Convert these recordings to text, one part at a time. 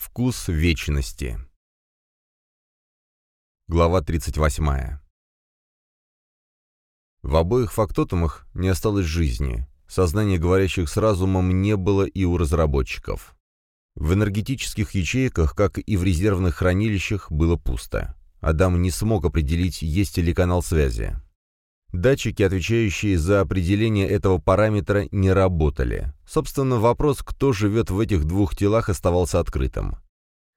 Вкус вечности. Глава 38. В обоих фактотумах не осталось жизни. Сознания говорящих с разумом не было и у разработчиков. В энергетических ячейках, как и в резервных хранилищах, было пусто. Адам не смог определить, есть ли канал связи. Датчики, отвечающие за определение этого параметра, не работали. Собственно, вопрос, кто живет в этих двух телах, оставался открытым.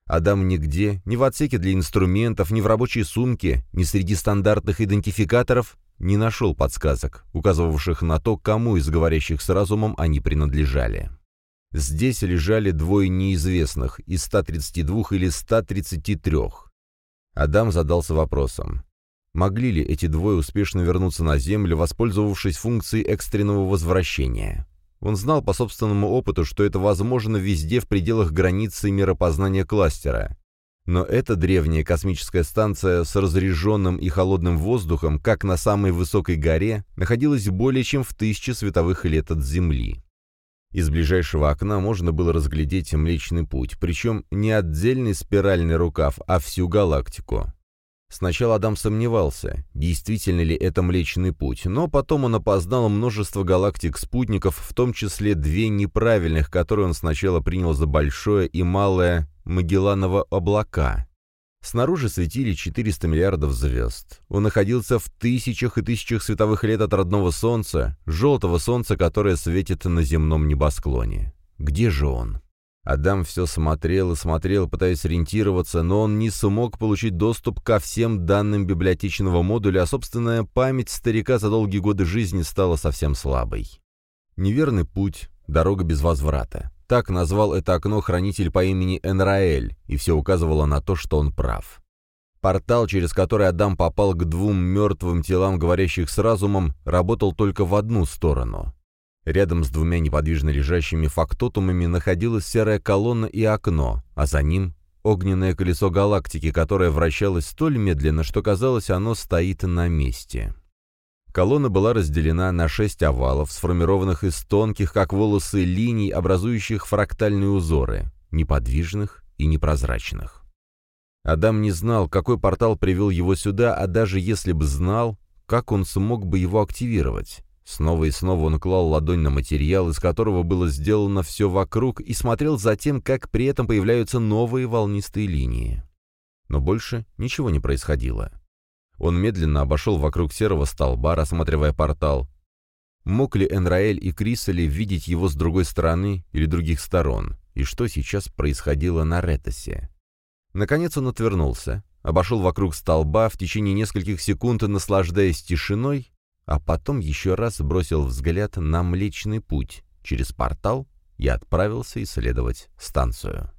Адам нигде, ни в отсеке для инструментов, ни в рабочей сумке, ни среди стандартных идентификаторов не нашел подсказок, указывавших на то, кому из говорящих с разумом они принадлежали. Здесь лежали двое неизвестных из 132 или 133. Адам задался вопросом. Могли ли эти двое успешно вернуться на Землю, воспользовавшись функцией экстренного возвращения? Он знал по собственному опыту, что это возможно везде в пределах границы миропознания кластера. Но эта древняя космическая станция с разреженным и холодным воздухом, как на самой высокой горе, находилась более чем в тысяче световых лет от Земли. Из ближайшего окна можно было разглядеть Млечный Путь, причем не отдельный спиральный рукав, а всю галактику. Сначала Адам сомневался, действительно ли это Млечный Путь, но потом он опознал множество галактик-спутников, в том числе две неправильных, которые он сначала принял за большое и малое Магелланово облака. Снаружи светили 400 миллиардов звезд. Он находился в тысячах и тысячах световых лет от родного Солнца, желтого Солнца, которое светит на земном небосклоне. Где же он? Адам все смотрел и смотрел, пытаясь ориентироваться, но он не смог получить доступ ко всем данным библиотечного модуля, а собственная память старика за долгие годы жизни стала совсем слабой. Неверный путь, дорога без возврата. Так назвал это окно хранитель по имени Энраэль, и все указывало на то, что он прав. Портал, через который Адам попал к двум мертвым телам, говорящих с разумом, работал только в одну сторону. Рядом с двумя неподвижно лежащими фактотумами находилась серая колонна и окно, а за ним — огненное колесо галактики, которое вращалось столь медленно, что казалось, оно стоит на месте. Колонна была разделена на шесть овалов, сформированных из тонких, как волосы, линий, образующих фрактальные узоры, неподвижных и непрозрачных. Адам не знал, какой портал привел его сюда, а даже если бы знал, как он смог бы его активировать. Снова и снова он клал ладонь на материал, из которого было сделано все вокруг, и смотрел за тем, как при этом появляются новые волнистые линии. Но больше ничего не происходило. Он медленно обошел вокруг серого столба, рассматривая портал. Мог ли Энраэль и Крисали видеть его с другой стороны или других сторон? И что сейчас происходило на Ретосе? Наконец он отвернулся, обошел вокруг столба, в течение нескольких секунд наслаждаясь тишиной, а потом еще раз бросил взгляд на Млечный Путь через портал и отправился исследовать станцию.